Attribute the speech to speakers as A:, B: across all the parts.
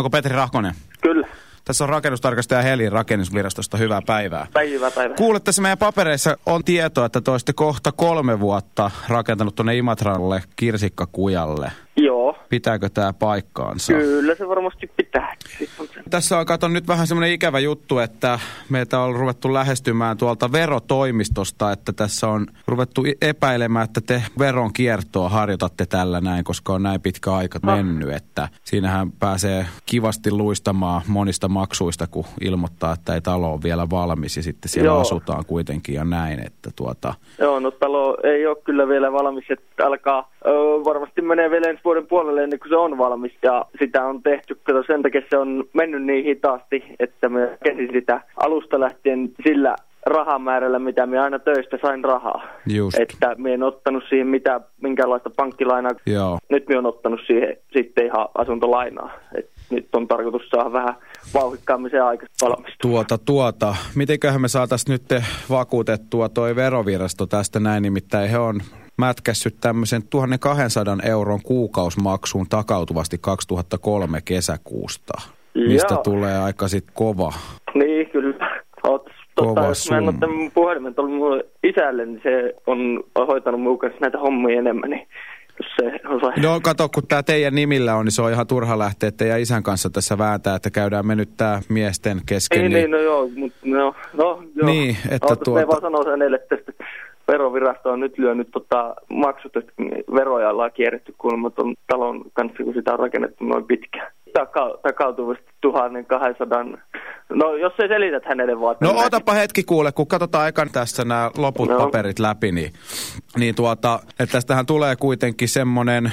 A: Onko Petri Rahkonen?
B: Kyllä.
A: Tässä on rakennustarkastaja Helin rakennusvirastosta. Hyvää päivää.
B: Päivää, päivää.
A: Kuulet, tässä meidän papereissa on tietoa, että te olisitte kohta kolme vuotta rakentanut tuonne Imatralle kirsikkakujalle.
B: Joo.
A: Pitääkö tämä paikkaansa?
B: Kyllä se varmasti pitää.
A: Tässä on katon nyt vähän semmoinen ikävä juttu, että meitä on ruvettu lähestymään tuolta verotoimistosta, että tässä on ruvettu epäilemään, että te veron kiertoa harjoitatte tällä näin, koska on näin pitkä aika
B: Ah.
A: mennyt, että siinähän pääsee kivasti luistamaan monista maksuista, kun ilmoittaa, että ei talo ole vielä valmis ja sitten siellä
B: Joo.
A: asutaan kuitenkin ja näin, että tuota...
B: Joo, no talo ei ole kyllä vielä valmis, että alkaa, ö, varmasti menee vielä ensi vuoden puolelle ennen kuin se on valmis. Ja sitä on tehty, kato sen takia se on mennyt niin hitaasti, että me käsin sitä alusta lähtien sillä rahamäärällä, mitä me aina töistä sain rahaa.
A: Just.
B: Että me en ottanut siihen mitään, minkäänlaista pankkilainaa.
A: Joo.
B: Nyt me on ottanut siihen sitten ihan asuntolainaa. Et nyt on tarkoitus saada vähän vauhikkaammin se aika valmistua.
A: Tuota, tuota. Mitenköhän me saataisiin nyt vakuutettua toi verovirasto tästä näin, nimittäin he on mätkässyt tämmöisen 1200 euron kuukausmaksuun takautuvasti 2003 kesäkuusta, mistä
B: Joo.
A: tulee aika sit kova.
B: Niin, kyllä. Oot,
A: Kova
B: tota, jos mä en ole tämän puhelimen tuolla mun isälle, niin se on hoitanut mun kanssa näitä hommia enemmän, niin se osaa...
A: No kato, kun tämä teidän nimillä on, niin se on ihan turha lähteä teidän isän kanssa tässä vääntää, että käydään me nyt tää miesten kesken.
B: Niin, niin, no joo, mutta no, no joo.
A: Niin, että
B: Ootas,
A: tuota-
B: Me vaan sanoa hänelle, että tästä verovirasto on nyt lyönyt tota, maksut, että veroja ollaan kierretty kuulemma tuon talon kanssa, kun sitä on rakennettu noin pitkään. Taka, takautuvasti 1200. No jos sä selität hänelle vaan.
A: No
B: mä-
A: otapa hetki kuule, kun katsotaan ekan tässä nämä loput
B: No.
A: paperit läpi, niin, niin tuota, että tästähän tulee kuitenkin semmoinen,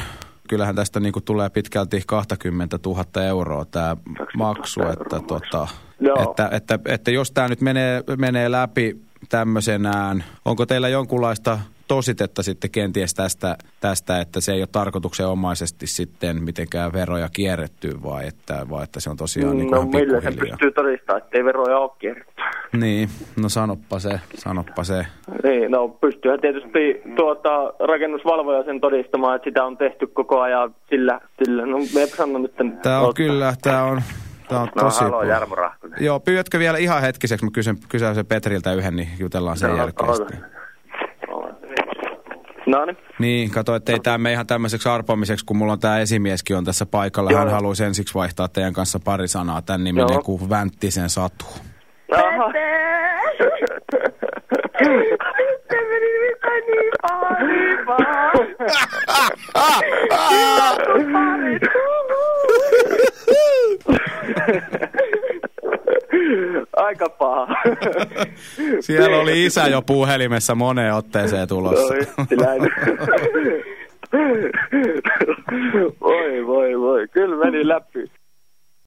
A: kyllähän tästä niinku tulee pitkälti 20 000 euroa tämä
B: 20 000
A: maksu,
B: euroa
A: että,
B: maksu.
A: tota,
B: Joo.
A: että, että, että jos tämä nyt menee, menee läpi tämmöisenään, onko teillä jonkunlaista tositetta sitten kenties tästä, tästä, että se ei ole tarkoituksenomaisesti sitten mitenkään veroja kierretty vai että, vai että se on tosiaan niin
B: No
A: ihan
B: millä se pystyy todistamaan, ettei veroja ole kierretty?
A: Niin, no sanoppa se, sanoppa se.
B: Niin, no pystyyhän tietysti tuota, rakennusvalvoja sen todistamaan, että sitä on tehty koko ajan sillä, sillä no me sanon nyt...
A: Tämä on
B: Oota.
A: kyllä, tämä on, tämä on
C: No
A: tosi...
C: halo,
A: paha.
C: Jarmo Rahkonen.
A: Joo, pyydätkö vielä ihan hetkiseksi, mä kysyn, kysyn sen Petriltä yhden, niin jutellaan sen
B: Joo,
A: jälkeen.
B: No niin.
A: Niin, kato, ettei tämä mene ihan tämmöiseksi arpomiseksi, kun mulla on tämä esimieskin on tässä paikalla. Hän
B: Joo.
A: haluaisi ensiksi vaihtaa teidän kanssa pari sanaa. Tämän niminen
B: Joo.
A: kuin Vänttisen Satu.
B: Aha.
D: Se meni nimittäin niin paha, niin paha.
B: Aika paha.
A: Siellä oli isä jo puhelimessa moneen otteeseen tulossa.
B: No, yhtiläinen. voi, voi, voi. Kyllä meni läpi.